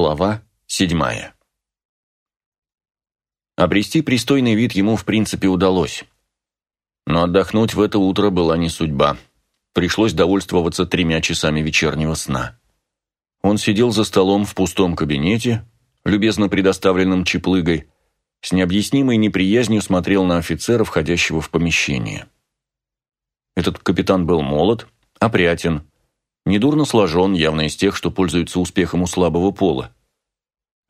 Глава седьмая. Обрести пристойный вид ему в принципе удалось. Но отдохнуть в это утро была не судьба. Пришлось довольствоваться тремя часами вечернего сна. Он сидел за столом в пустом кабинете, любезно предоставленном чеплыгой, с необъяснимой неприязнью смотрел на офицера, входящего в помещение. Этот капитан был молод, опрятен, недурно сложен, явно из тех, что пользуются успехом у слабого пола.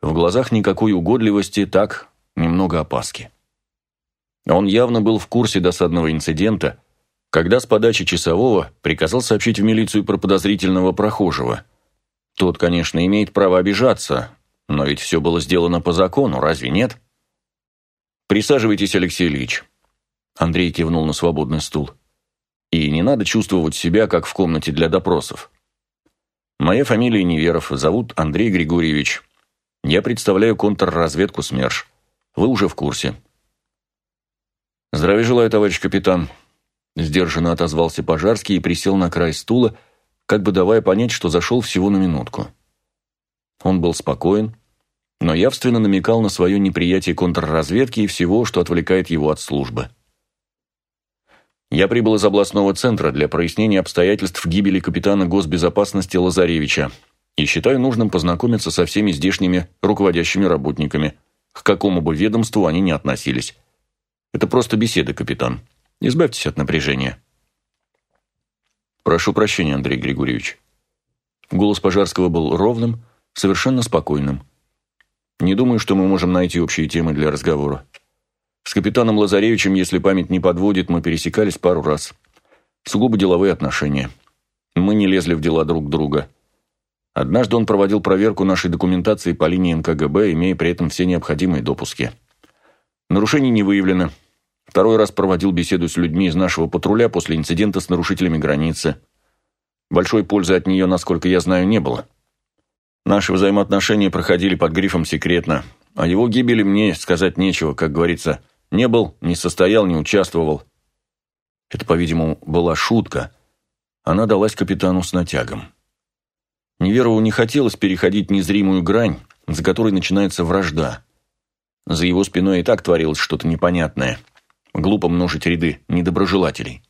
В глазах никакой угодливости, так, немного опаски. Он явно был в курсе досадного инцидента, когда с подачи часового приказал сообщить в милицию про подозрительного прохожего. Тот, конечно, имеет право обижаться, но ведь все было сделано по закону, разве нет? «Присаживайтесь, Алексей Ильич». Андрей кивнул на свободный стул. «И не надо чувствовать себя, как в комнате для допросов. Моя фамилия Неверов, зовут Андрей Григорьевич. Я представляю контрразведку СМЕРШ. Вы уже в курсе». «Здравия желаю, товарищ капитан», – сдержанно отозвался Пожарский и присел на край стула, как бы давая понять, что зашел всего на минутку. Он был спокоен, но явственно намекал на свое неприятие контрразведки и всего, что отвлекает его от службы. Я прибыл из областного центра для прояснения обстоятельств гибели капитана госбезопасности Лазаревича и считаю нужным познакомиться со всеми здешними руководящими работниками, к какому бы ведомству они ни относились. Это просто беседа, капитан. Избавьтесь от напряжения. Прошу прощения, Андрей Григорьевич. Голос Пожарского был ровным, совершенно спокойным. Не думаю, что мы можем найти общие темы для разговора. С капитаном Лазаревичем, если память не подводит, мы пересекались пару раз. Сугубо деловые отношения. Мы не лезли в дела друг друга. Однажды он проводил проверку нашей документации по линии НКГБ, имея при этом все необходимые допуски. Нарушений не выявлено. Второй раз проводил беседу с людьми из нашего патруля после инцидента с нарушителями границы. Большой пользы от нее, насколько я знаю, не было. Наши взаимоотношения проходили под грифом «секретно». О его гибели мне сказать нечего, как говорится. Не был, не состоял, не участвовал. Это, по-видимому, была шутка. Она далась капитану с натягом. Неверову не хотелось переходить незримую грань, за которой начинается вражда. За его спиной и так творилось что-то непонятное. Глупо множить ряды недоброжелателей.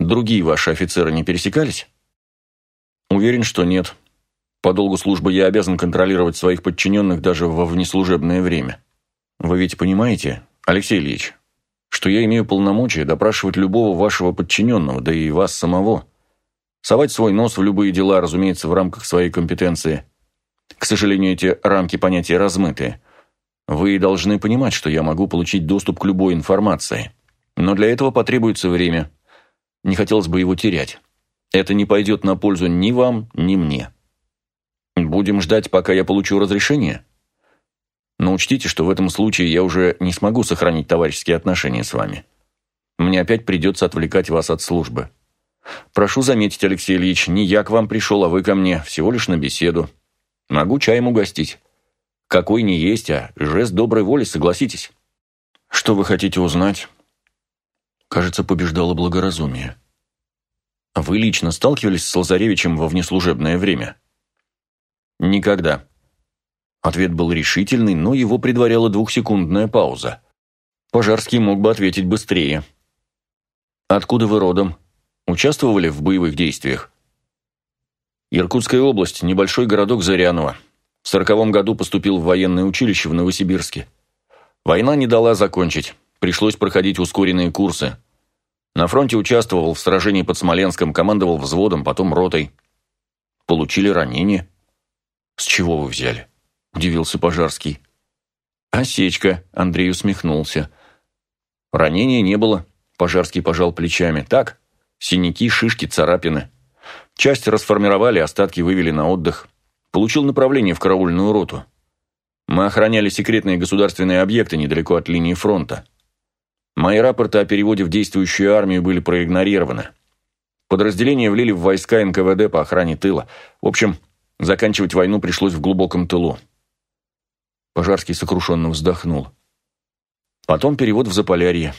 Другие ваши офицеры не пересекались? Уверен, что нет. По долгу службы я обязан контролировать своих подчиненных даже во внеслужебное время. Вы ведь понимаете, Алексей Ильич, что я имею полномочия допрашивать любого вашего подчиненного, да и вас самого. Совать свой нос в любые дела, разумеется, в рамках своей компетенции. К сожалению, эти рамки понятия размытые. Вы должны понимать, что я могу получить доступ к любой информации. Но для этого потребуется время. Не хотелось бы его терять. Это не пойдет на пользу ни вам, ни мне. Будем ждать, пока я получу разрешение? Но учтите, что в этом случае я уже не смогу сохранить товарищеские отношения с вами. Мне опять придется отвлекать вас от службы. Прошу заметить, Алексей Ильич, не я к вам пришел, а вы ко мне, всего лишь на беседу. Могу чаем угостить. Какой не есть, а жест доброй воли, согласитесь. Что вы хотите узнать? Кажется, побеждало благоразумие. Вы лично сталкивались с Лазаревичем во внеслужебное время? Никогда. Ответ был решительный, но его предваряла двухсекундная пауза. Пожарский мог бы ответить быстрее. Откуда вы родом? Участвовали в боевых действиях? Иркутская область, небольшой городок Заряново. В сороковом году поступил в военное училище в Новосибирске. Война не дала закончить. Пришлось проходить ускоренные курсы. На фронте участвовал в сражении под Смоленском, командовал взводом, потом ротой. Получили ранение. «С чего вы взяли?» – удивился Пожарский. «Осечка», – Андрей усмехнулся. «Ранения не было», – Пожарский пожал плечами. «Так, синяки, шишки, царапины. Часть расформировали, остатки вывели на отдых. Получил направление в караульную роту. Мы охраняли секретные государственные объекты недалеко от линии фронта. Мои рапорты о переводе в действующую армию были проигнорированы. Подразделения влили в войска НКВД по охране тыла. В общем, заканчивать войну пришлось в глубоком тылу. Пожарский сокрушенно вздохнул. Потом перевод в Заполярье.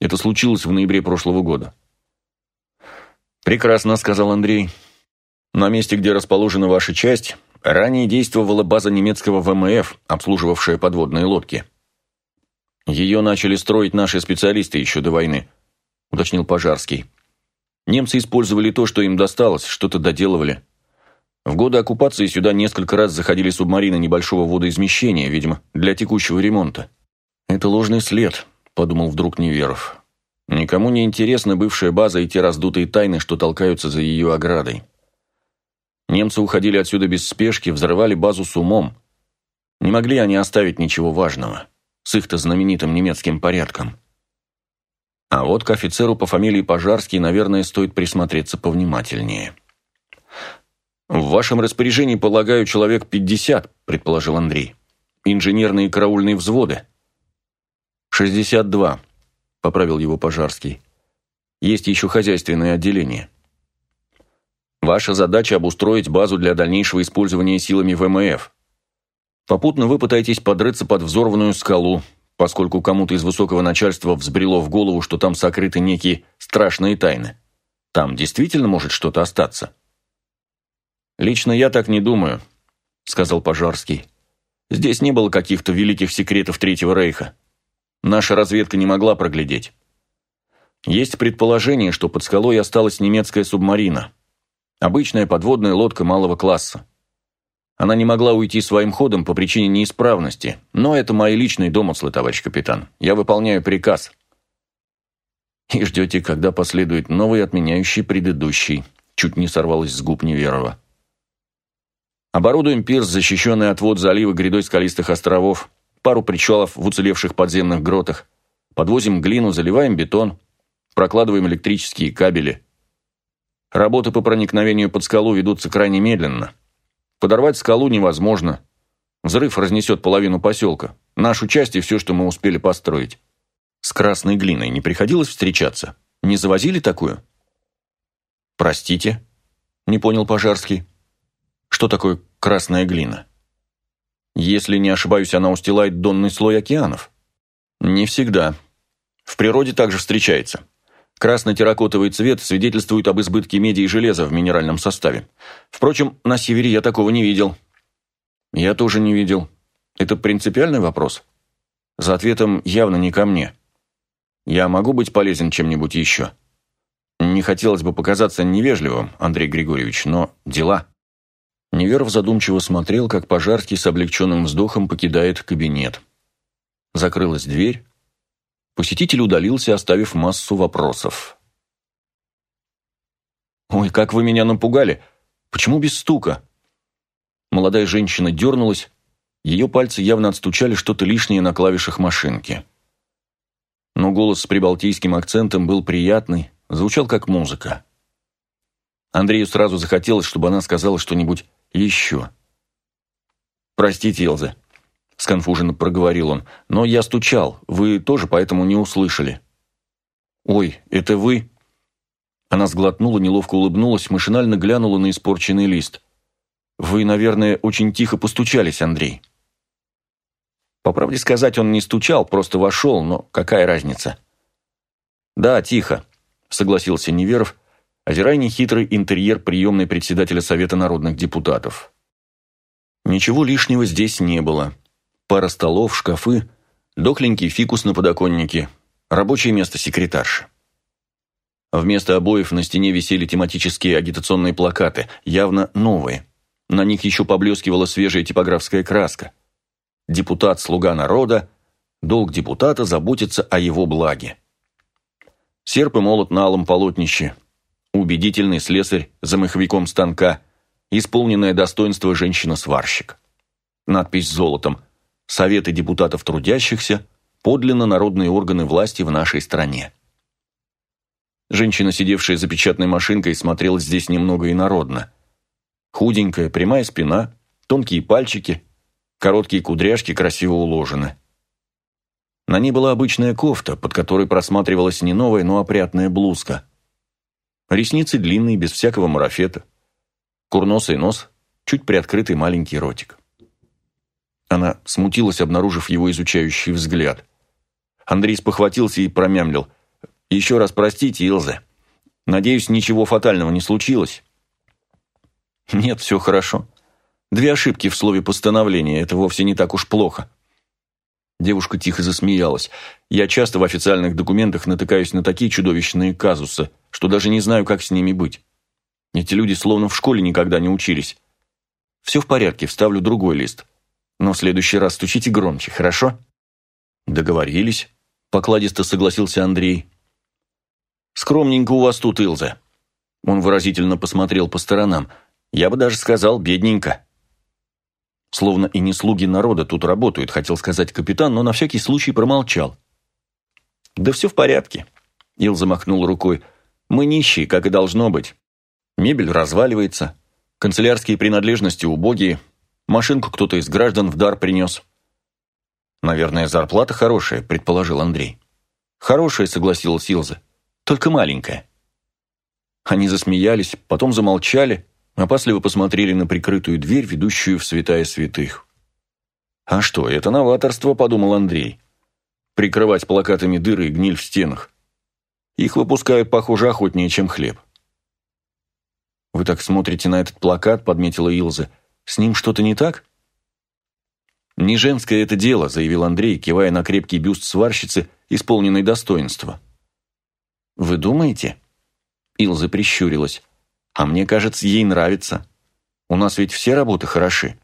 Это случилось в ноябре прошлого года. «Прекрасно», — сказал Андрей. На месте, где расположена ваша часть, Ранее действовала база немецкого ВМФ, обслуживавшая подводные лодки. Ее начали строить наши специалисты еще до войны, уточнил Пожарский. Немцы использовали то, что им досталось, что-то доделывали. В годы оккупации сюда несколько раз заходили субмарины небольшого водоизмещения, видимо, для текущего ремонта. «Это ложный след», – подумал вдруг Неверов. «Никому не интересна бывшая база и те раздутые тайны, что толкаются за ее оградой. Немцы уходили отсюда без спешки, взрывали базу с умом. Не могли они оставить ничего важного, с их-то знаменитым немецким порядком. А вот к офицеру по фамилии Пожарский, наверное, стоит присмотреться повнимательнее». «В вашем распоряжении, полагаю, человек пятьдесят», – предположил Андрей. «Инженерные караульные взводы». «Шестьдесят два», – поправил его Пожарский. «Есть еще хозяйственное отделение». «Ваша задача – обустроить базу для дальнейшего использования силами ВМФ. Попутно вы пытаетесь подрыться под взорванную скалу, поскольку кому-то из высокого начальства взбрело в голову, что там сокрыты некие страшные тайны. Там действительно может что-то остаться». «Лично я так не думаю», — сказал Пожарский. «Здесь не было каких-то великих секретов Третьего Рейха. Наша разведка не могла проглядеть. Есть предположение, что под скалой осталась немецкая субмарина. Обычная подводная лодка малого класса. Она не могла уйти своим ходом по причине неисправности, но это мои личные домыслы, товарищ капитан. Я выполняю приказ». «И ждете, когда последует новый, отменяющий предыдущий», чуть не сорвалось с губ Неверова. Оборудуем пирс, защищенный от вод залива грядой скалистых островов, пару причалов в уцелевших подземных гротах. Подвозим глину, заливаем бетон, прокладываем электрические кабели. Работы по проникновению под скалу ведутся крайне медленно. Подорвать скалу невозможно. Взрыв разнесет половину поселка. Нашу часть и все, что мы успели построить. С красной глиной не приходилось встречаться? Не завозили такую? Простите? Не понял Пожарский. Что такое красная глина? Если не ошибаюсь, она устилает донный слой океанов. Не всегда. В природе также встречается. Красный терракотовый цвет свидетельствует об избытке меди и железа в минеральном составе. Впрочем, на севере я такого не видел. Я тоже не видел. Это принципиальный вопрос? За ответом явно не ко мне. Я могу быть полезен чем-нибудь еще? Не хотелось бы показаться невежливым, Андрей Григорьевич, но дела... Неверов задумчиво смотрел, как Пожарский с облегченным вздохом покидает кабинет. Закрылась дверь. Посетитель удалился, оставив массу вопросов. «Ой, как вы меня напугали! Почему без стука?» Молодая женщина дернулась, ее пальцы явно отстучали что-то лишнее на клавишах машинки. Но голос с прибалтийским акцентом был приятный, звучал как музыка. Андрею сразу захотелось, чтобы она сказала что-нибудь еще. «Простите, Элза», — сконфуженно проговорил он, — «но я стучал, вы тоже поэтому не услышали». «Ой, это вы?» Она сглотнула, неловко улыбнулась, машинально глянула на испорченный лист. «Вы, наверное, очень тихо постучались, Андрей». По правде сказать, он не стучал, просто вошел, но какая разница? «Да, тихо», — согласился Неверов, озирая нехитрый интерьер приемной председателя Совета народных депутатов. Ничего лишнего здесь не было. Пара столов, шкафы, дохленький фикус на подоконнике, рабочее место секретарши. Вместо обоев на стене висели тематические агитационные плакаты, явно новые. На них еще поблескивала свежая типографская краска. Депутат – слуга народа, долг депутата – заботиться о его благе. Серп и молот на алом полотнище, убедительный слесарь за маховиком станка, исполненное достоинство женщина-сварщик. Надпись золотом «Советы депутатов трудящихся, подлинно народные органы власти в нашей стране». Женщина, сидевшая за печатной машинкой, смотрелась здесь немного инородно. Худенькая, прямая спина, тонкие пальчики, короткие кудряшки красиво уложены. На ней была обычная кофта, под которой просматривалась не новая, но опрятная блузка – Ресницы длинные, без всякого марафета. Курносый нос, чуть приоткрытый маленький ротик. Она смутилась, обнаружив его изучающий взгляд. Андрей спохватился и промямлил. «Еще раз простите, Илзе. Надеюсь, ничего фатального не случилось?» «Нет, все хорошо. Две ошибки в слове постановления – это вовсе не так уж плохо. Девушка тихо засмеялась. Я часто в официальных документах натыкаюсь на такие чудовищные казусы, что даже не знаю, как с ними быть. Эти люди словно в школе никогда не учились. Все в порядке, вставлю другой лист. Но в следующий раз стучите громче, хорошо? Договорились, покладисто согласился Андрей. Скромненько у вас тут, Илза. Он выразительно посмотрел по сторонам. Я бы даже сказал, бедненько. Словно и не слуги народа тут работают, хотел сказать капитан, но на всякий случай промолчал. «Да все в порядке», — Илза махнул рукой. «Мы нищие, как и должно быть. Мебель разваливается, канцелярские принадлежности убогие, машинку кто-то из граждан в дар принес». «Наверное, зарплата хорошая», — предположил Андрей. «Хорошая», — согласилась Илза, — «только маленькая». Они засмеялись, потом замолчали, опасливо посмотрели на прикрытую дверь, ведущую в святая святых. «А что, это новаторство», — подумал Андрей. «Прикрывать плакатами дыры и гниль в стенах. Их выпускают, похоже, охотнее, чем хлеб». «Вы так смотрите на этот плакат», — подметила Илза. «С ним что-то не так?» «Не женское это дело», — заявил Андрей, кивая на крепкий бюст сварщицы, исполненный достоинства. «Вы думаете?» Илза прищурилась. «А мне кажется, ей нравится. У нас ведь все работы хороши».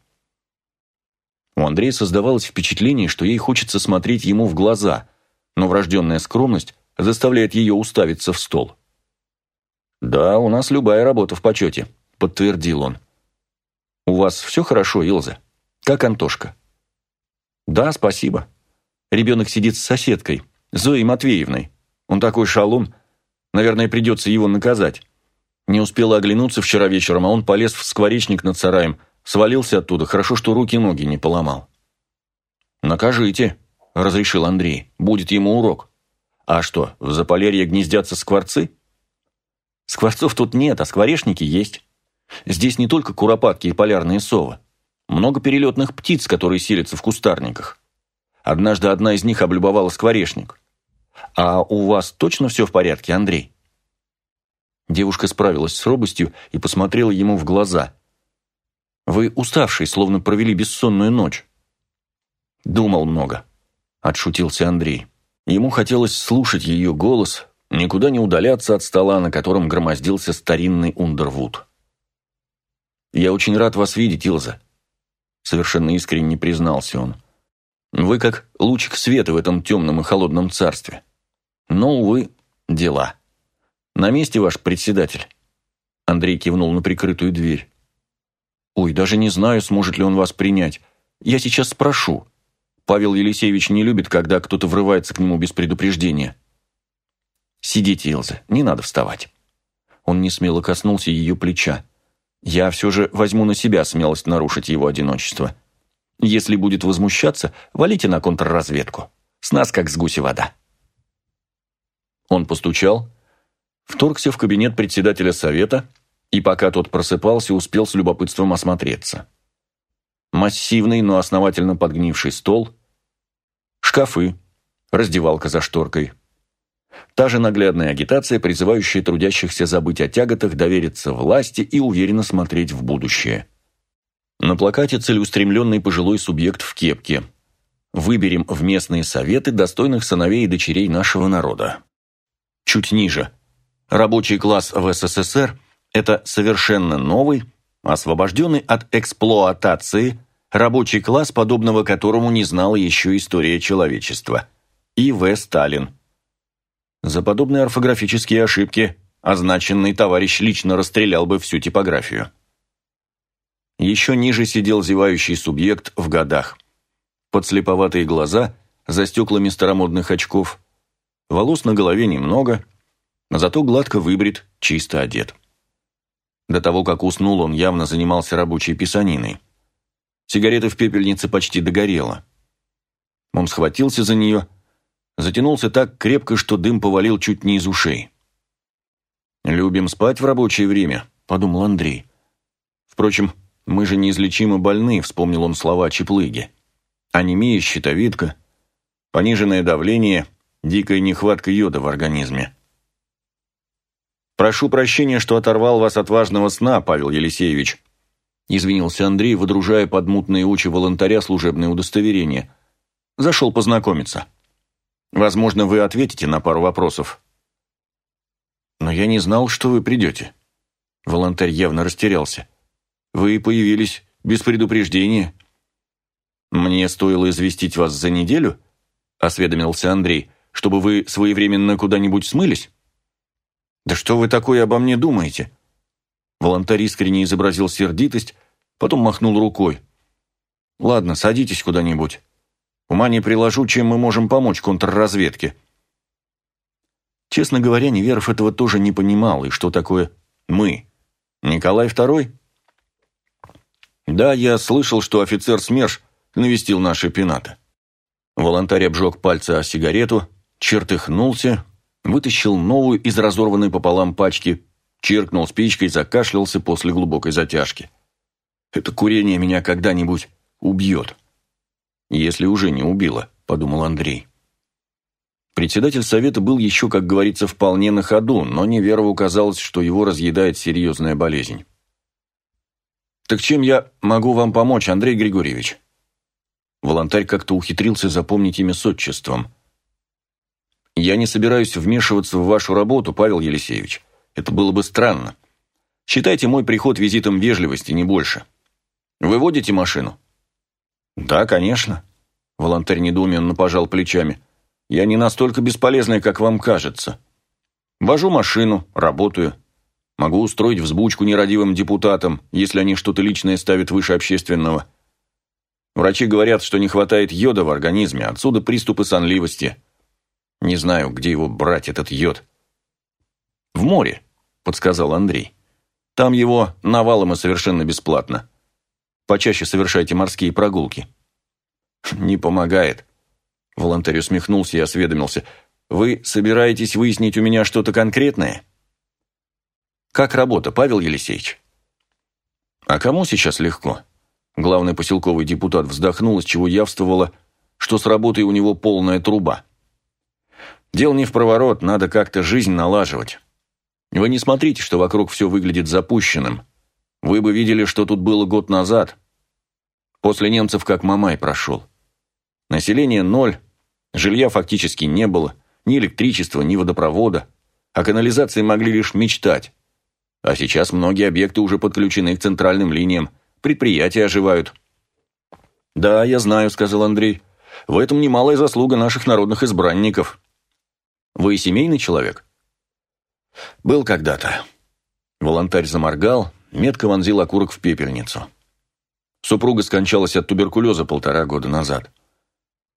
У Андрея создавалось впечатление, что ей хочется смотреть ему в глаза, но врожденная скромность заставляет ее уставиться в стол. «Да, у нас любая работа в почете», — подтвердил он. «У вас все хорошо, Илза? Как Антошка?» «Да, спасибо. Ребенок сидит с соседкой, Зоей Матвеевной. Он такой шалун, Наверное, придется его наказать. Не успела оглянуться вчера вечером, а он полез в скворечник над сараем, свалился оттуда, хорошо, что руки-ноги не поломал. «Накажите», — разрешил Андрей, — «будет ему урок». «А что, в Заполярье гнездятся скворцы?» «Скворцов тут нет, а скворечники есть. Здесь не только куропатки и полярные совы. Много перелетных птиц, которые селятся в кустарниках. Однажды одна из них облюбовала скворечник. «А у вас точно все в порядке, Андрей?» Девушка справилась с робостью и посмотрела ему в глаза. «Вы уставший, словно провели бессонную ночь». «Думал много», — отшутился Андрей. Ему хотелось слушать ее голос, никуда не удаляться от стола, на котором громоздился старинный Ундервуд. «Я очень рад вас видеть, Илза», — совершенно искренне признался он. «Вы как лучик света в этом темном и холодном царстве. Но, увы, дела. На месте ваш председатель. Андрей кивнул на прикрытую дверь. Ой, даже не знаю, сможет ли он вас принять. Я сейчас спрошу. Павел Елисеевич не любит, когда кто-то врывается к нему без предупреждения. Сидите, Илза, не надо вставать. Он не смело коснулся ее плеча. Я все же возьму на себя смелость нарушить его одиночество. Если будет возмущаться, валите на контрразведку. С нас как с гуси вода. Он постучал, вторгся в кабинет председателя совета и, пока тот просыпался, успел с любопытством осмотреться. Массивный, но основательно подгнивший стол, шкафы, раздевалка за шторкой. Та же наглядная агитация, призывающая трудящихся забыть о тяготах, довериться власти и уверенно смотреть в будущее. На плакате целеустремленный пожилой субъект в кепке. Выберем в местные советы достойных сыновей и дочерей нашего народа чуть ниже. Рабочий класс в СССР – это совершенно новый, освобожденный от эксплуатации, рабочий класс, подобного которому не знала еще история человечества. И В. Сталин. За подобные орфографические ошибки означенный товарищ лично расстрелял бы всю типографию. Еще ниже сидел зевающий субъект в годах. Подслеповатые глаза, за стеклами старомодных очков – Волос на голове немного, но зато гладко выбрит, чисто одет. До того, как уснул, он явно занимался рабочей писаниной. Сигарета в пепельнице почти догорела. Он схватился за нее, затянулся так крепко, что дым повалил чуть не из ушей. «Любим спать в рабочее время», — подумал Андрей. «Впрочем, мы же неизлечимо больны», — вспомнил он слова Чеплыги. «Анемия, щитовидка, пониженное давление — дикая нехватка йода в организме. «Прошу прощения, что оторвал вас от важного сна, Павел Елисеевич». извинился Андрей, выдружая под мутные очи волонтаря служебное удостоверение. Зашел познакомиться. Возможно, вы ответите на пару вопросов. Но я не знал, что вы придете. Волонтарь явно растерялся. Вы появились без предупреждения. Мне стоило известить вас за неделю, осведомился Андрей, чтобы вы своевременно куда-нибудь смылись? Да что вы такое обо мне думаете? Волонтарь искренне изобразил сердитость, потом махнул рукой. «Ладно, садитесь куда-нибудь. Ума не приложу, чем мы можем помочь контрразведке». Честно говоря, Неверов этого тоже не понимал, и что такое «мы». Николай II? Да, я слышал, что офицер СМЕРШ навестил наши пенаты. Волонтарь обжег пальцы о сигарету, чертыхнулся, вытащил новую из разорванной пополам пачки, Чиркнул спичкой, закашлялся после глубокой затяжки. «Это курение меня когда-нибудь убьет». «Если уже не убило», — подумал Андрей. Председатель совета был еще, как говорится, вполне на ходу, но Неверову казалось, что его разъедает серьезная болезнь. «Так чем я могу вам помочь, Андрей Григорьевич?» Волонтарь как-то ухитрился запомнить имя с отчеством. «Я не собираюсь вмешиваться в вашу работу, Павел Елисеевич. Это было бы странно. Считайте мой приход визитом вежливости, не больше. Вы водите машину? Да, конечно. Волонтарь недоуменно пожал плечами. Я не настолько бесполезный, как вам кажется. Вожу машину, работаю. Могу устроить взбучку нерадивым депутатам, если они что-то личное ставят выше общественного. Врачи говорят, что не хватает йода в организме, отсюда приступы сонливости. Не знаю, где его брать, этот йод. В море подсказал Андрей. «Там его навалом и совершенно бесплатно. Почаще совершайте морские прогулки». «Не помогает». Волонтарь усмехнулся и осведомился. «Вы собираетесь выяснить у меня что-то конкретное?» «Как работа, Павел Елисеевич?» «А кому сейчас легко?» Главный поселковый депутат вздохнул, из чего явствовало, что с работой у него полная труба. «Дел не в проворот, надо как-то жизнь налаживать. Вы не смотрите, что вокруг все выглядит запущенным. Вы бы видели, что тут было год назад. После немцев как Мамай прошел. Население ноль, жилья фактически не было, ни электричества, ни водопровода. О канализации могли лишь мечтать. А сейчас многие объекты уже подключены к центральным линиям, предприятия оживают. «Да, я знаю», — сказал Андрей. «В этом немалая заслуга наших народных избранников». «Вы семейный человек?» «Был когда-то». Волонтарь заморгал, метко вонзил окурок в пепельницу. Супруга скончалась от туберкулеза полтора года назад.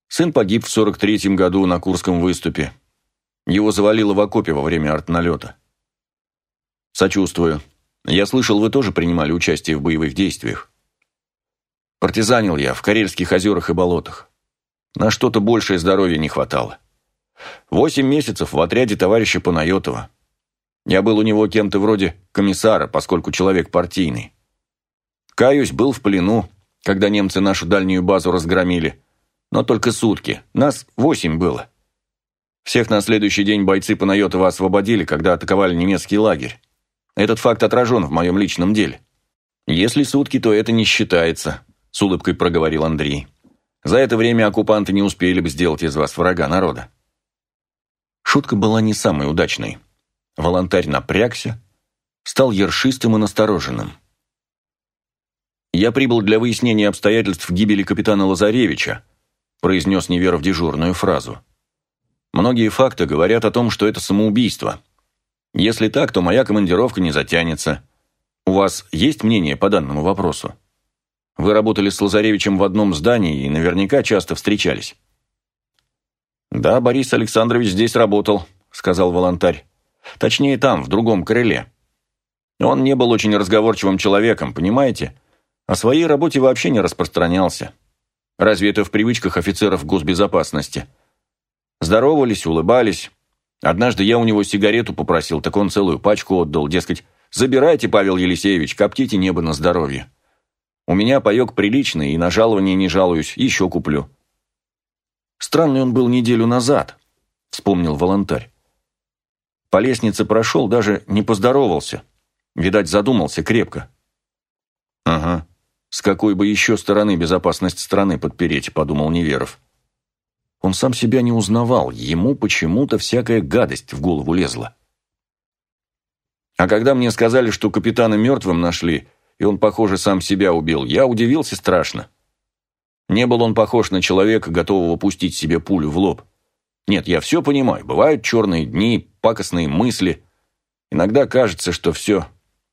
Сын погиб в 43-м году на Курском выступе. Его завалило в окопе во время артналета. «Сочувствую. Я слышал, вы тоже принимали участие в боевых действиях. Партизанил я в Карельских озерах и болотах. На что-то большее здоровья не хватало. Восемь месяцев в отряде товарища Панайотова. Я был у него кем-то вроде комиссара, поскольку человек партийный. Каюсь, был в плену, когда немцы нашу дальнюю базу разгромили. Но только сутки. Нас восемь было. Всех на следующий день бойцы Панайотова освободили, когда атаковали немецкий лагерь. Этот факт отражен в моем личном деле. Если сутки, то это не считается, с улыбкой проговорил Андрей. За это время оккупанты не успели бы сделать из вас врага народа. Шутка была не самой удачной. Волонтарь напрягся, стал ершистым и настороженным. «Я прибыл для выяснения обстоятельств гибели капитана Лазаревича», произнес Неверов дежурную фразу. «Многие факты говорят о том, что это самоубийство. Если так, то моя командировка не затянется. У вас есть мнение по данному вопросу? Вы работали с Лазаревичем в одном здании и наверняка часто встречались». «Да, Борис Александрович здесь работал», — сказал волонтарь. Точнее, там, в другом крыле. Он не был очень разговорчивым человеком, понимаете? О своей работе вообще не распространялся. Разве это в привычках офицеров госбезопасности? Здоровались, улыбались. Однажды я у него сигарету попросил, так он целую пачку отдал, дескать, «Забирайте, Павел Елисеевич, коптите небо на здоровье. У меня паек приличный, и на жалование не жалуюсь, еще куплю». Странный он был неделю назад, вспомнил волонтарь. По лестнице прошел, даже не поздоровался. Видать, задумался крепко. Ага. С какой бы еще стороны безопасность страны подпереть, подумал Неверов. Он сам себя не узнавал, ему почему-то всякая гадость в голову лезла. А когда мне сказали, что капитана мертвым нашли, и он, похоже, сам себя убил, я удивился страшно. Не был он похож на человека, готового пустить себе пулю в лоб. Нет, я все понимаю, бывают черные дни, пакостные мысли. Иногда кажется, что все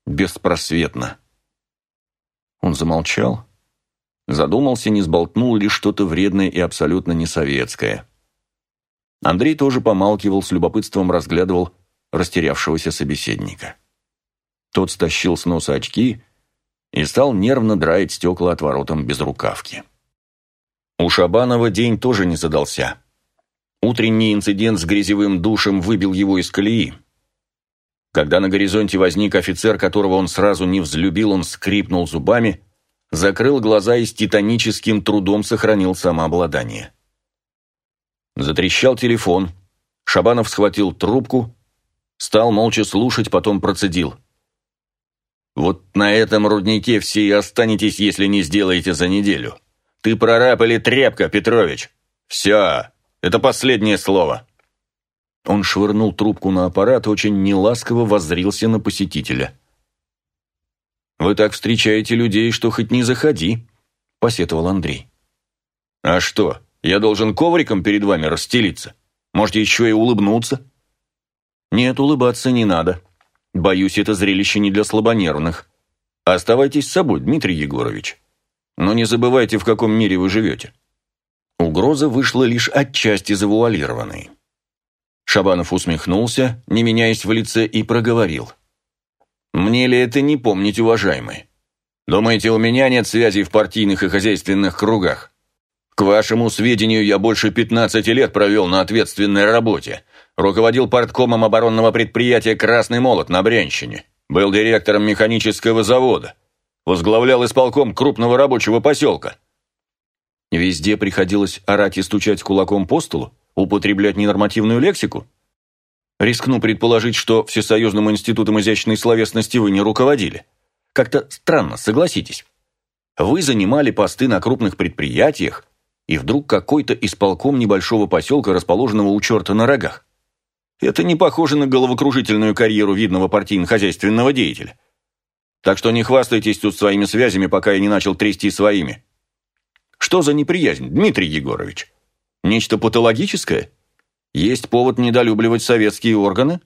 беспросветно. Он замолчал, задумался, не сболтнул ли что-то вредное и абсолютно несоветское. Андрей тоже помалкивал, с любопытством разглядывал растерявшегося собеседника. Тот стащил с носа очки и стал нервно драить стекла отворотом без рукавки. У Шабанова день тоже не задался. Утренний инцидент с грязевым душем выбил его из колеи. Когда на горизонте возник офицер, которого он сразу не взлюбил, он скрипнул зубами, закрыл глаза и с титаническим трудом сохранил самообладание. Затрещал телефон. Шабанов схватил трубку, стал молча слушать, потом процедил. «Вот на этом руднике все и останетесь, если не сделаете за неделю. Ты прораб или тряпка, Петрович? Все, это последнее слово». Он швырнул трубку на аппарат и очень неласково воззрился на посетителя. «Вы так встречаете людей, что хоть не заходи», – посетовал Андрей. «А что, я должен ковриком перед вами расстелиться? Можете еще и улыбнуться?» «Нет, улыбаться не надо. Боюсь, это зрелище не для слабонервных. Оставайтесь с собой, Дмитрий Егорович. Но не забывайте, в каком мире вы живете». Угроза вышла лишь отчасти завуалированной. Шабанов усмехнулся, не меняясь в лице, и проговорил. «Мне ли это не помнить, уважаемый? Думаете, у меня нет связей в партийных и хозяйственных кругах? К вашему сведению, я больше 15 лет провел на ответственной работе. Руководил парткомом оборонного предприятия «Красный молот» на Брянщине. Был директором механического завода. Возглавлял исполком крупного рабочего поселка. Везде приходилось орать и стучать кулаком по столу? употреблять ненормативную лексику? Рискну предположить, что Всесоюзным институтом изящной словесности вы не руководили. Как-то странно, согласитесь. Вы занимали посты на крупных предприятиях, и вдруг какой-то исполком небольшого поселка, расположенного у черта на рогах. Это не похоже на головокружительную карьеру видного партийно-хозяйственного деятеля. Так что не хвастайтесь тут своими связями, пока я не начал трясти своими. Что за неприязнь, Дмитрий Егорович? Нечто патологическое? Есть повод недолюбливать советские органы?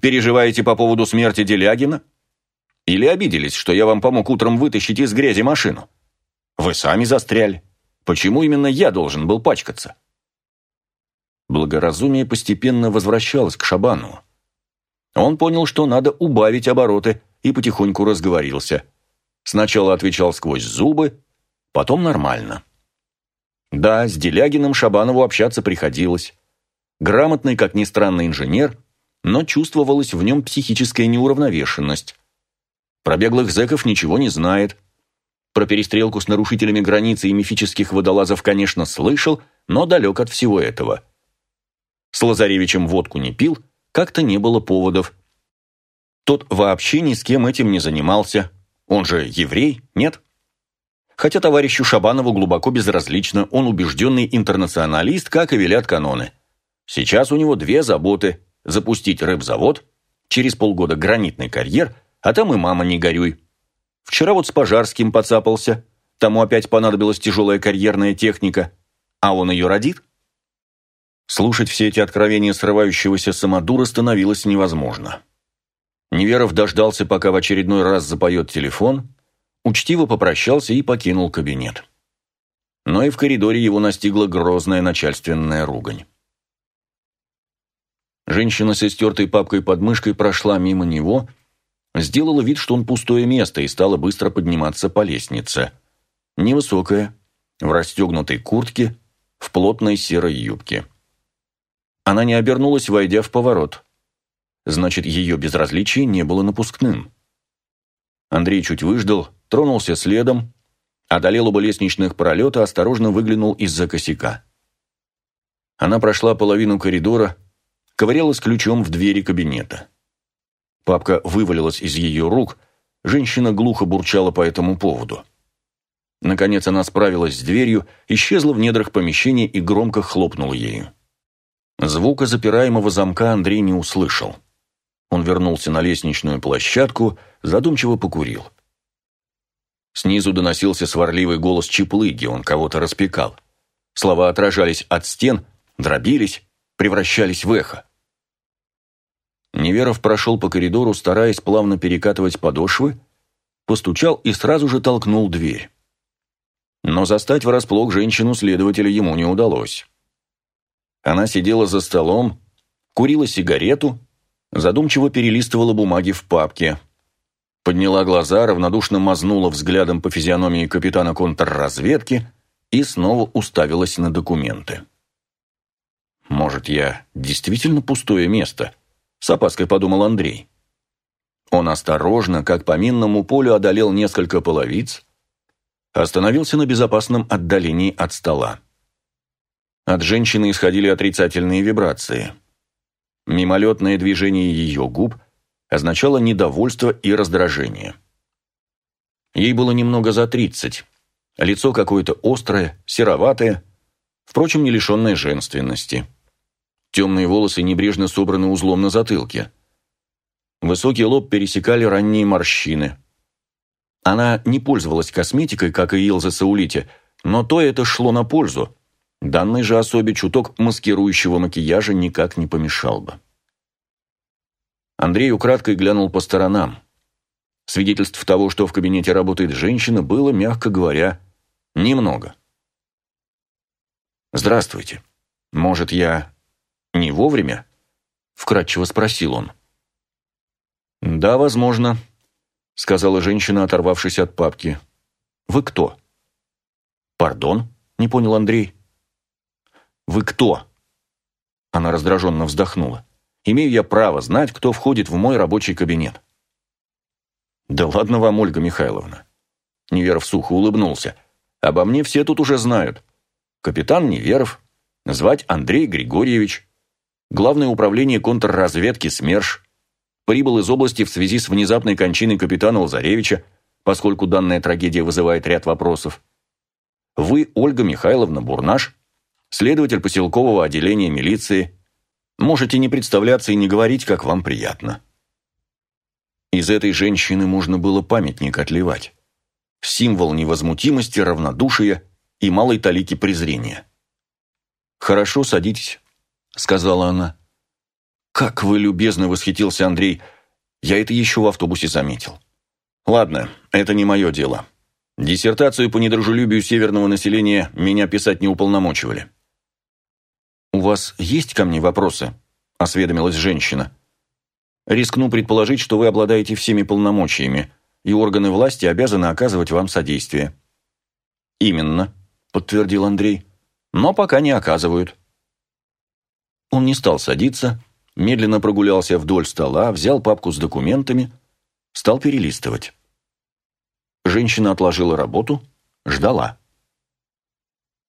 Переживаете по поводу смерти Делягина? Или обиделись, что я вам помог утром вытащить из грязи машину? Вы сами застряли. Почему именно я должен был пачкаться? Благоразумие постепенно возвращалось к Шабану. Он понял, что надо убавить обороты, и потихоньку разговорился. Сначала отвечал сквозь зубы, потом нормально. Да, с Делягиным Шабанову общаться приходилось. Грамотный, как ни странно, инженер, но чувствовалась в нем психическая неуравновешенность. Про беглых зэков ничего не знает. Про перестрелку с нарушителями границы и мифических водолазов, конечно, слышал, но далек от всего этого. С Лазаревичем водку не пил, как-то не было поводов. Тот вообще ни с кем этим не занимался. Он же еврей, нет? Хотя товарищу Шабанову глубоко безразлично, он убежденный интернационалист, как и велят каноны. Сейчас у него две заботы – запустить рыбзавод, через полгода гранитный карьер, а там и мама не горюй. Вчера вот с Пожарским поцапался, тому опять понадобилась тяжелая карьерная техника, а он ее родит? Слушать все эти откровения срывающегося самодура становилось невозможно. Неверов дождался, пока в очередной раз запоет телефон – учтиво попрощался и покинул кабинет. Но и в коридоре его настигла грозная начальственная ругань. Женщина с истертой папкой под мышкой прошла мимо него, сделала вид, что он пустое место, и стала быстро подниматься по лестнице. Невысокая, в расстегнутой куртке, в плотной серой юбке. Она не обернулась, войдя в поворот. Значит, ее безразличие не было напускным. Андрей чуть выждал, тронулся следом, одолел оба лестничных пролета, осторожно выглянул из-за косяка. Она прошла половину коридора, ковырялась ключом в двери кабинета. Папка вывалилась из ее рук, женщина глухо бурчала по этому поводу. Наконец она справилась с дверью, исчезла в недрах помещения и громко хлопнула ею. Звука запираемого замка Андрей не услышал. Он вернулся на лестничную площадку, задумчиво покурил. Снизу доносился сварливый голос Чеплыги, он кого-то распекал. Слова отражались от стен, дробились, превращались в эхо. Неверов прошел по коридору, стараясь плавно перекатывать подошвы, постучал и сразу же толкнул дверь. Но застать врасплох женщину-следователя ему не удалось. Она сидела за столом, курила сигарету, задумчиво перелистывала бумаги в папке. Подняла глаза, равнодушно мазнула взглядом по физиономии капитана контрразведки и снова уставилась на документы. «Может, я действительно пустое место?» – с опаской подумал Андрей. Он осторожно, как по минному полю, одолел несколько половиц, остановился на безопасном отдалении от стола. От женщины исходили отрицательные вибрации. Мимолетное движение ее губ означало недовольство и раздражение. Ей было немного за тридцать. Лицо какое-то острое, сероватое, впрочем, не лишенное женственности. Темные волосы небрежно собраны узлом на затылке. Высокий лоб пересекали ранние морщины. Она не пользовалась косметикой, как и Илза Саулите, но то это шло на пользу. Данной же особе чуток маскирующего макияжа никак не помешал бы. Андрей украдкой глянул по сторонам. Свидетельств того, что в кабинете работает женщина, было, мягко говоря, немного. «Здравствуйте. Может, я не вовремя?» – вкратчиво спросил он. «Да, возможно», – сказала женщина, оторвавшись от папки. «Вы кто?» «Пардон?» – не понял Андрей. Вы кто?» Она раздраженно вздохнула. «Имею я право знать, кто входит в мой рабочий кабинет». «Да ладно вам, Ольга Михайловна». Неверов сухо улыбнулся. «Обо мне все тут уже знают. Капитан Неверов, звать Андрей Григорьевич, Главное управление контрразведки СМЕРШ, прибыл из области в связи с внезапной кончиной капитана Лазаревича, поскольку данная трагедия вызывает ряд вопросов. Вы, Ольга Михайловна Бурнаш, следователь поселкового отделения милиции. Можете не представляться и не говорить, как вам приятно. Из этой женщины можно было памятник отливать. Символ невозмутимости, равнодушия и малой талики презрения. «Хорошо, садитесь», — сказала она. «Как вы любезно восхитился Андрей. Я это еще в автобусе заметил. Ладно, это не мое дело. Диссертацию по недружелюбию северного населения меня писать не уполномочивали. «У вас есть ко мне вопросы?» – осведомилась женщина. «Рискну предположить, что вы обладаете всеми полномочиями, и органы власти обязаны оказывать вам содействие». «Именно», – подтвердил Андрей. «Но пока не оказывают». Он не стал садиться, медленно прогулялся вдоль стола, взял папку с документами, стал перелистывать. Женщина отложила работу, ждала.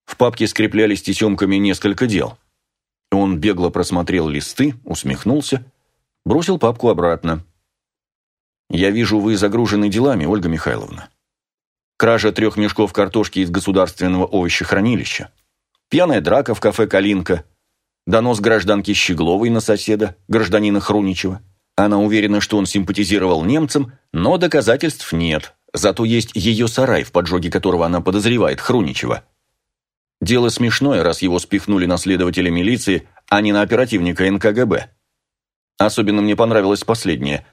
В папке скреплялись тесемками несколько дел. Он бегло просмотрел листы, усмехнулся, бросил папку обратно. «Я вижу, вы загружены делами, Ольга Михайловна. Кража трех мешков картошки из государственного овощехранилища, пьяная драка в кафе «Калинка», донос гражданки Щегловой на соседа, гражданина Хруничева. Она уверена, что он симпатизировал немцам, но доказательств нет, зато есть ее сарай, в поджоге которого она подозревает Хруничева. Дело смешное, раз его спихнули на следователя милиции, а не на оперативника НКГБ. Особенно мне понравилось последнее.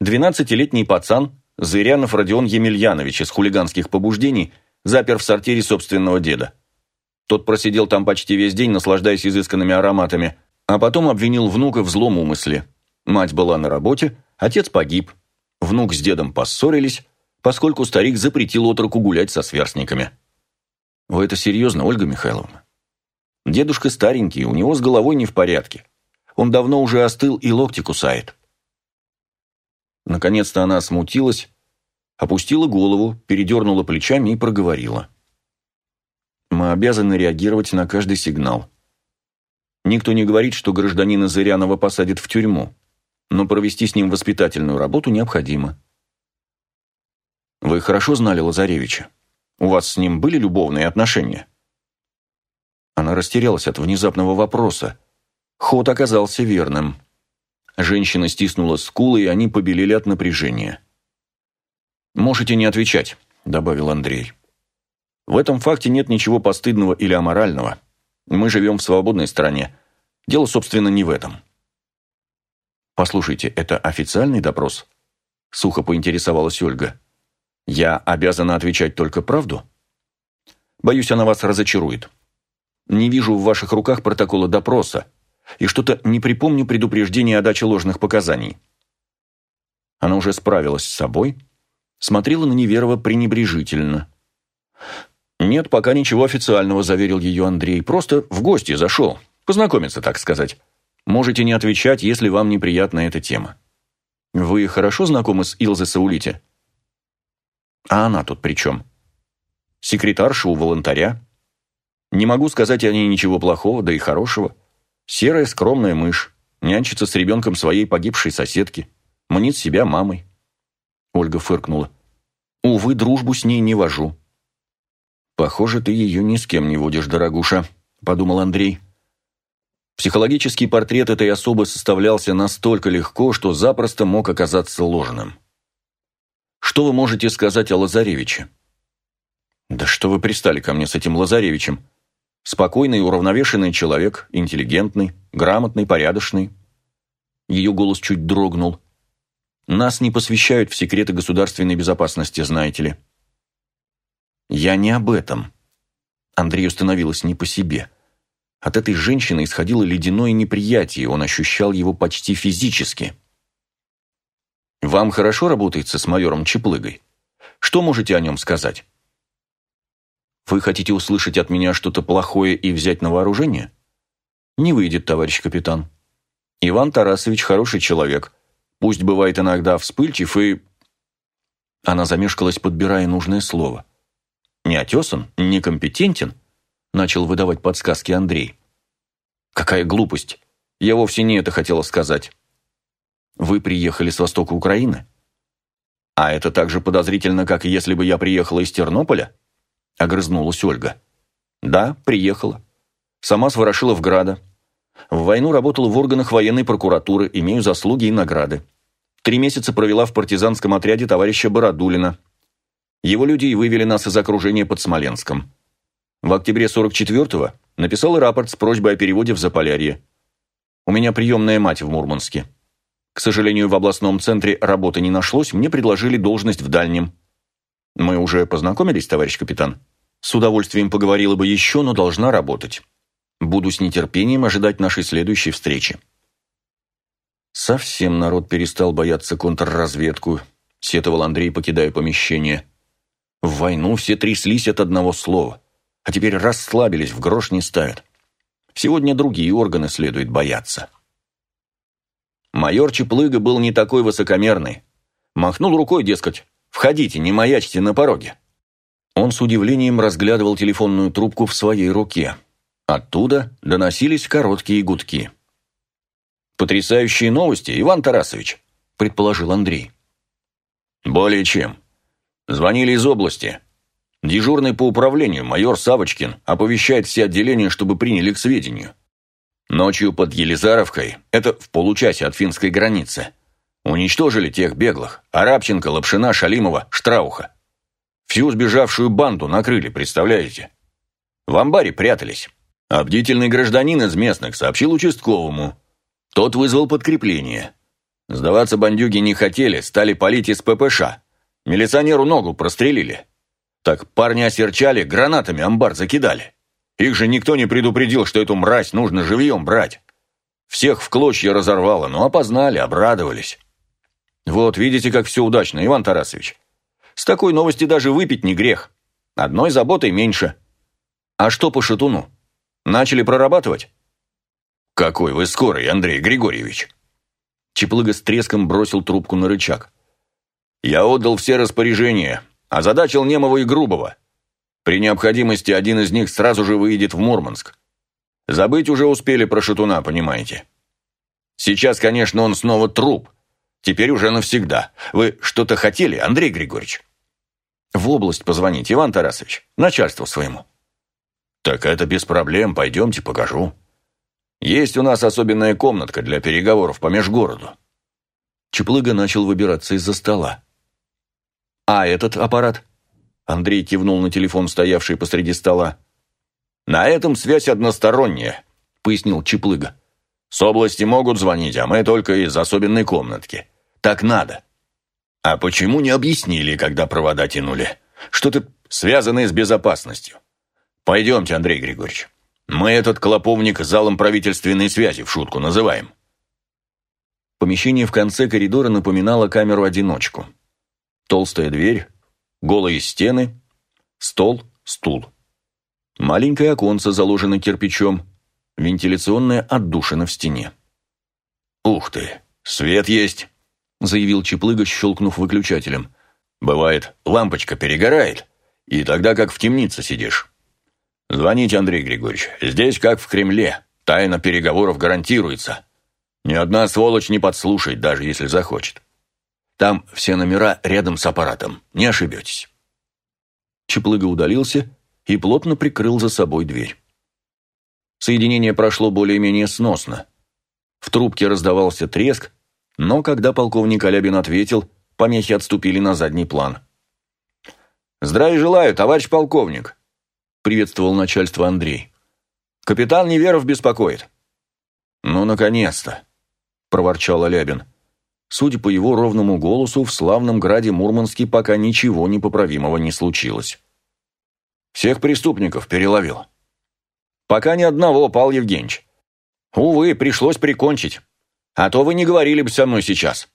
Двенадцатилетний пацан, Зырянов Родион Емельянович из хулиганских побуждений, запер в сортире собственного деда. Тот просидел там почти весь день, наслаждаясь изысканными ароматами, а потом обвинил внука в злом умысле. Мать была на работе, отец погиб. Внук с дедом поссорились, поскольку старик запретил отроку гулять со сверстниками. Вы это серьезно, Ольга Михайловна? Дедушка старенький, у него с головой не в порядке. Он давно уже остыл и локти кусает. Наконец-то она смутилась, опустила голову, передернула плечами и проговорила. Мы обязаны реагировать на каждый сигнал. Никто не говорит, что гражданина Зырянова посадят в тюрьму, но провести с ним воспитательную работу необходимо. Вы хорошо знали Лазаревича? У вас с ним были любовные отношения?» Она растерялась от внезапного вопроса. Ход оказался верным. Женщина стиснула скулы, и они побелели от напряжения. «Можете не отвечать», — добавил Андрей. «В этом факте нет ничего постыдного или аморального. Мы живем в свободной стране. Дело, собственно, не в этом». «Послушайте, это официальный допрос?» — сухо поинтересовалась Ольга. «Я обязана отвечать только правду?» «Боюсь, она вас разочарует. Не вижу в ваших руках протокола допроса, и что-то не припомню предупреждения о даче ложных показаний». Она уже справилась с собой, смотрела на Неверова пренебрежительно. «Нет, пока ничего официального», – заверил ее Андрей. «Просто в гости зашел. Познакомиться, так сказать. Можете не отвечать, если вам неприятна эта тема. Вы хорошо знакомы с Илзе Саулите?» «А она тут при чем?» «Секретарша у волонтаря. Не могу сказать о ней ничего плохого, да и хорошего. Серая скромная мышь, нянчится с ребенком своей погибшей соседки, мнит себя мамой». Ольга фыркнула. «Увы, дружбу с ней не вожу». «Похоже, ты ее ни с кем не водишь, дорогуша», – подумал Андрей. Психологический портрет этой особы составлялся настолько легко, что запросто мог оказаться ложным. «Что вы можете сказать о Лазаревиче?» «Да что вы пристали ко мне с этим Лазаревичем? Спокойный, уравновешенный человек, интеллигентный, грамотный, порядочный». Ее голос чуть дрогнул. «Нас не посвящают в секреты государственной безопасности, знаете ли». «Я не об этом». Андрею становилось не по себе. От этой женщины исходило ледяное неприятие, он ощущал его почти физически. «Вам хорошо работается с майором Чеплыгой? Что можете о нем сказать?» «Вы хотите услышать от меня что-то плохое и взять на вооружение?» «Не выйдет, товарищ капитан. Иван Тарасович хороший человек. Пусть бывает иногда вспыльчив и...» Она замешкалась, подбирая нужное слово. «Не отесан? Некомпетентен?» начал выдавать подсказки Андрей. «Какая глупость! Я вовсе не это хотела сказать. Вы приехали с востока Украины? А это так же подозрительно, как если бы я приехала из Тернополя?» Огрызнулась Ольга. «Да, приехала. Сама с Ворошиловграда. В войну работала в органах военной прокуратуры, имею заслуги и награды. Три месяца провела в партизанском отряде товарища Бородулина. Его люди и вывели нас из окружения под Смоленском. В октябре 44-го написал рапорт с просьбой о переводе в Заполярье. У меня приемная мать в Мурманске. К сожалению, в областном центре работы не нашлось, мне предложили должность в дальнем. Мы уже познакомились, товарищ капитан? С удовольствием поговорила бы еще, но должна работать. Буду с нетерпением ожидать нашей следующей встречи. Совсем народ перестал бояться контрразведку, сетовал Андрей, покидая помещение. В войну все тряслись от одного слова а теперь расслабились, в грош не ставят. Сегодня другие органы следует бояться. Майор Чеплыга был не такой высокомерный. Махнул рукой, дескать, «Входите, не маячьте на пороге». Он с удивлением разглядывал телефонную трубку в своей руке. Оттуда доносились короткие гудки. «Потрясающие новости, Иван Тарасович», – предположил Андрей. «Более чем. Звонили из области. Дежурный по управлению, майор Савочкин, оповещает все отделения, чтобы приняли к сведению. Ночью под Елизаровкой, это в получасе от финской границы, уничтожили тех беглых – Арабченко, Лапшина, Шалимова, Штрауха. Всю сбежавшую банду накрыли, представляете? В амбаре прятались. А бдительный гражданин из местных сообщил участковому. Тот вызвал подкрепление. Сдаваться бандюги не хотели, стали палить из ППШ. Милиционеру ногу прострелили. Так парни осерчали, гранатами амбар закидали. Их же никто не предупредил, что эту мразь нужно живьем брать. Всех в клочья разорвало, но опознали, обрадовались. Вот, видите, как все удачно, Иван Тарасович. С такой новости даже выпить не грех. Одной заботой меньше. А что по шатуну? Начали прорабатывать? Какой вы скорый, Андрей Григорьевич. Чеплыга с треском бросил трубку на рычаг. Я отдал все распоряжения, озадачил Немова и Грубого. При необходимости один из них сразу же выйдет в Мурманск. Забыть уже успели про Шатуна, понимаете. Сейчас, конечно, он снова труп. Теперь уже навсегда. Вы что-то хотели, Андрей Григорьевич? В область позвонить, Иван Тарасович, начальству своему. Так это без проблем, пойдемте, покажу. Есть у нас особенная комнатка для переговоров по межгороду. Чеплыга начал выбираться из-за стола. «А этот аппарат?» Андрей кивнул на телефон, стоявший посреди стола. «На этом связь односторонняя», — пояснил Чеплыга. «С области могут звонить, а мы только из особенной комнатки. Так надо». «А почему не объяснили, когда провода тянули? Что-то связанное с безопасностью. Пойдемте, Андрей Григорьевич. Мы этот клоповник залом правительственной связи в шутку называем». Помещение в конце коридора напоминало камеру-одиночку. Толстая дверь, голые стены, стол, стул. Маленькое оконце заложено кирпичом, вентиляционная отдушина в стене. «Ух ты, свет есть!» – заявил Чеплыга, щелкнув выключателем. «Бывает, лампочка перегорает, и тогда как в темнице сидишь. Звоните, Андрей Григорьевич, здесь как в Кремле, тайна переговоров гарантируется. Ни одна сволочь не подслушает, даже если захочет. Там все номера рядом с аппаратом, не ошибетесь». Чеплыга удалился и плотно прикрыл за собой дверь. Соединение прошло более-менее сносно. В трубке раздавался треск, но когда полковник Алябин ответил, помехи отступили на задний план. «Здравия желаю, товарищ полковник!» — приветствовал начальство Андрей. «Капитан Неверов беспокоит». «Ну, наконец-то!» — проворчал Алябин. Судя по его ровному голосу, в славном граде Мурманске пока ничего непоправимого не случилось. «Всех преступников переловил». «Пока ни одного, Павел Евгеньевич. Увы, пришлось прикончить. А то вы не говорили бы со мной сейчас».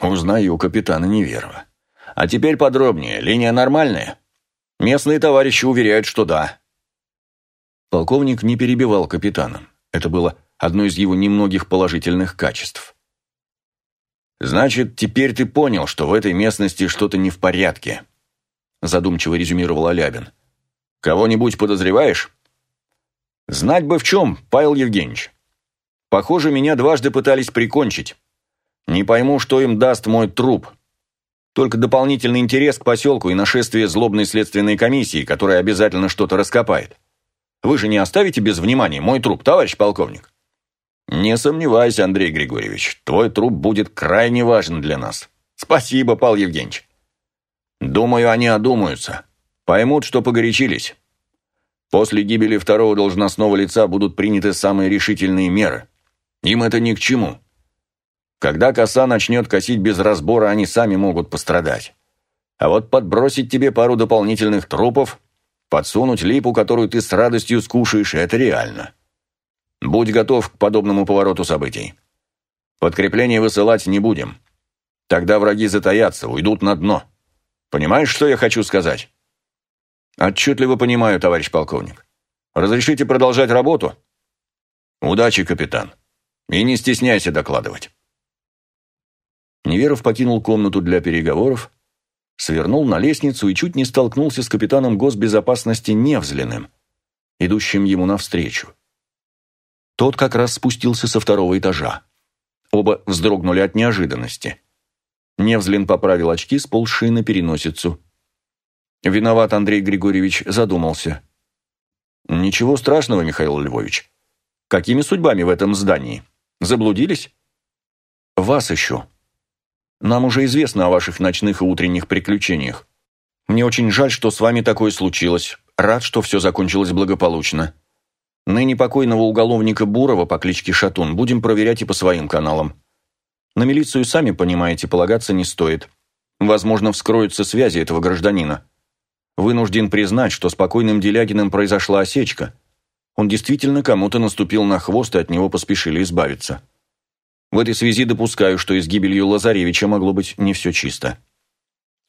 «Узнаю капитана Неверова. А теперь подробнее. Линия нормальная?» «Местные товарищи уверяют, что да». Полковник не перебивал капитана. Это было одно из его немногих положительных качеств. «Значит, теперь ты понял, что в этой местности что-то не в порядке», задумчиво резюмировал Алябин. «Кого-нибудь подозреваешь?» «Знать бы в чем, Павел Евгеньевич. Похоже, меня дважды пытались прикончить. Не пойму, что им даст мой труп. Только дополнительный интерес к поселку и нашествие злобной следственной комиссии, которая обязательно что-то раскопает. Вы же не оставите без внимания мой труп, товарищ полковник?» «Не сомневайся, Андрей Григорьевич, твой труп будет крайне важен для нас. Спасибо, Павел Евгеньевич. Думаю, они одумаются. Поймут, что погорячились. После гибели второго должностного лица будут приняты самые решительные меры. Им это ни к чему. Когда коса начнет косить без разбора, они сами могут пострадать. А вот подбросить тебе пару дополнительных трупов, подсунуть липу, которую ты с радостью скушаешь, это реально. Будь готов к подобному повороту событий. Подкрепление высылать не будем. Тогда враги затаятся, уйдут на дно. Понимаешь, что я хочу сказать? Отчетливо понимаю, товарищ полковник. Разрешите продолжать работу? Удачи, капитан. И не стесняйся докладывать. Неверов покинул комнату для переговоров, свернул на лестницу и чуть не столкнулся с капитаном госбезопасности Невзлиным, идущим ему навстречу. Тот как раз спустился со второго этажа. Оба вздрогнули от неожиданности. Невзлин поправил очки, сползшие на переносицу. Виноват Андрей Григорьевич задумался. «Ничего страшного, Михаил Львович. Какими судьбами в этом здании? Заблудились?» «Вас еще. Нам уже известно о ваших ночных и утренних приключениях. Мне очень жаль, что с вами такое случилось. Рад, что все закончилось благополучно. Ныне покойного уголовника Бурова по кличке Шатун будем проверять и по своим каналам. На милицию, сами понимаете, полагаться не стоит. Возможно, вскроются связи этого гражданина. Вынужден признать, что с покойным Делягиным произошла осечка. Он действительно кому-то наступил на хвост, и от него поспешили избавиться. В этой связи допускаю, что и с гибелью Лазаревича могло быть не все чисто.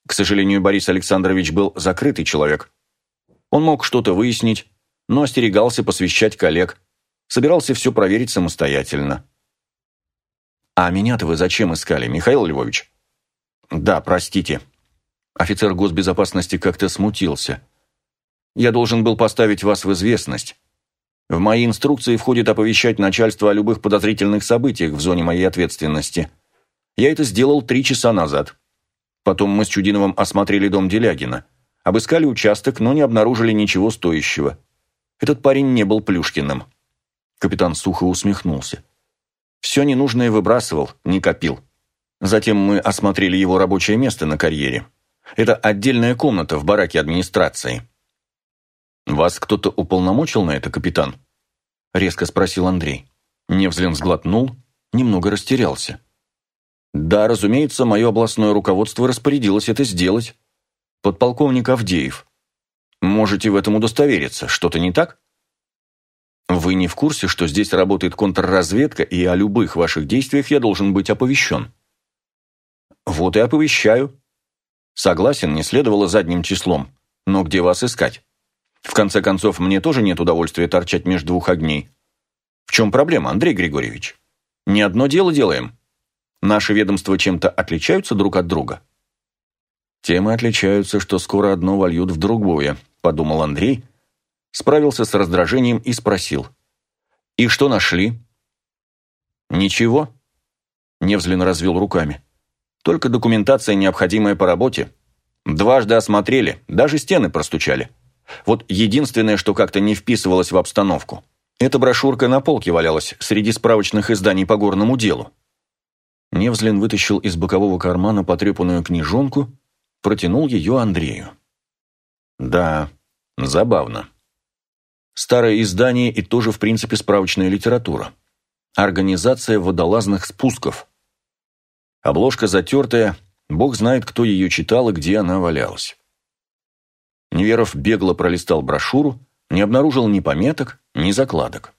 К сожалению, Борис Александрович был закрытый человек. Он мог что-то выяснить, но остерегался посвящать коллег, собирался все проверить самостоятельно. «А меня-то вы зачем искали, Михаил Львович?» «Да, простите». Офицер госбезопасности как-то смутился. «Я должен был поставить вас в известность. В мои инструкции входит оповещать начальство о любых подозрительных событиях в зоне моей ответственности. Я это сделал три часа назад. Потом мы с Чудиновым осмотрели дом Делягина. Обыскали участок, но не обнаружили ничего стоящего. Этот парень не был Плюшкиным. Капитан сухо усмехнулся. Все ненужное выбрасывал, не копил. Затем мы осмотрели его рабочее место на карьере. Это отдельная комната в бараке администрации. «Вас кто-то уполномочил на это, капитан?» Резко спросил Андрей. Невзлин сглотнул, немного растерялся. «Да, разумеется, мое областное руководство распорядилось это сделать. Подполковник Авдеев. Можете в этом удостовериться. Что-то не так?» «Вы не в курсе, что здесь работает контрразведка, и о любых ваших действиях я должен быть оповещен?» «Вот и оповещаю», Согласен, не следовало задним числом. Но где вас искать? В конце концов, мне тоже нет удовольствия торчать между двух огней. В чем проблема, Андрей Григорьевич? Не одно дело делаем. Наши ведомства чем-то отличаются друг от друга? Тем и отличаются, что скоро одно вольют в другое, подумал Андрей, справился с раздражением и спросил. И что нашли? Ничего. Невзлин развел руками. Только документация, необходимая по работе. Дважды осмотрели, даже стены простучали. Вот единственное, что как-то не вписывалось в обстановку. Эта брошюрка на полке валялась среди справочных изданий по горному делу. Невзлин вытащил из бокового кармана потрепанную книжонку, протянул ее Андрею. Да, забавно. Старое издание и тоже, в принципе, справочная литература. Организация водолазных спусков – Обложка затертая, бог знает, кто ее читал и где она валялась. Неверов бегло пролистал брошюру, не обнаружил ни пометок, ни закладок.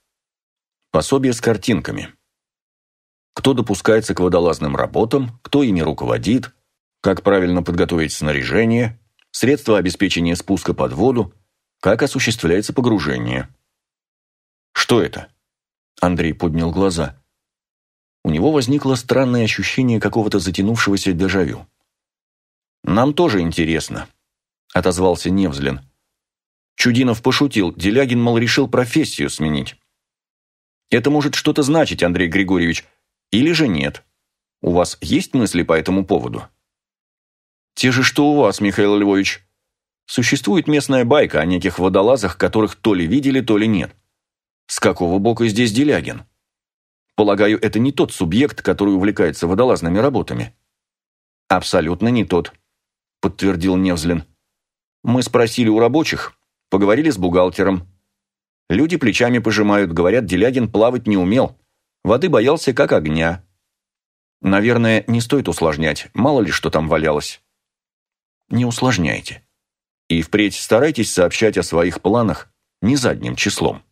Пособие с картинками. Кто допускается к водолазным работам, кто ими руководит, как правильно подготовить снаряжение, средства обеспечения спуска под воду, как осуществляется погружение. «Что это?» Андрей поднял глаза. У него возникло странное ощущение какого-то затянувшегося дежавю. «Нам тоже интересно», — отозвался Невзлин. Чудинов пошутил, Делягин, мол, решил профессию сменить. «Это может что-то значить, Андрей Григорьевич, или же нет? У вас есть мысли по этому поводу?» «Те же, что у вас, Михаил Львович. Существует местная байка о неких водолазах, которых то ли видели, то ли нет. С какого бока здесь Делягин?» Полагаю, это не тот субъект, который увлекается водолазными работами. Абсолютно не тот, подтвердил Невзлин. Мы спросили у рабочих, поговорили с бухгалтером. Люди плечами пожимают, говорят, Делягин плавать не умел. Воды боялся как огня. Наверное, не стоит усложнять, мало ли что там валялось. Не усложняйте. И впредь старайтесь сообщать о своих планах не задним числом.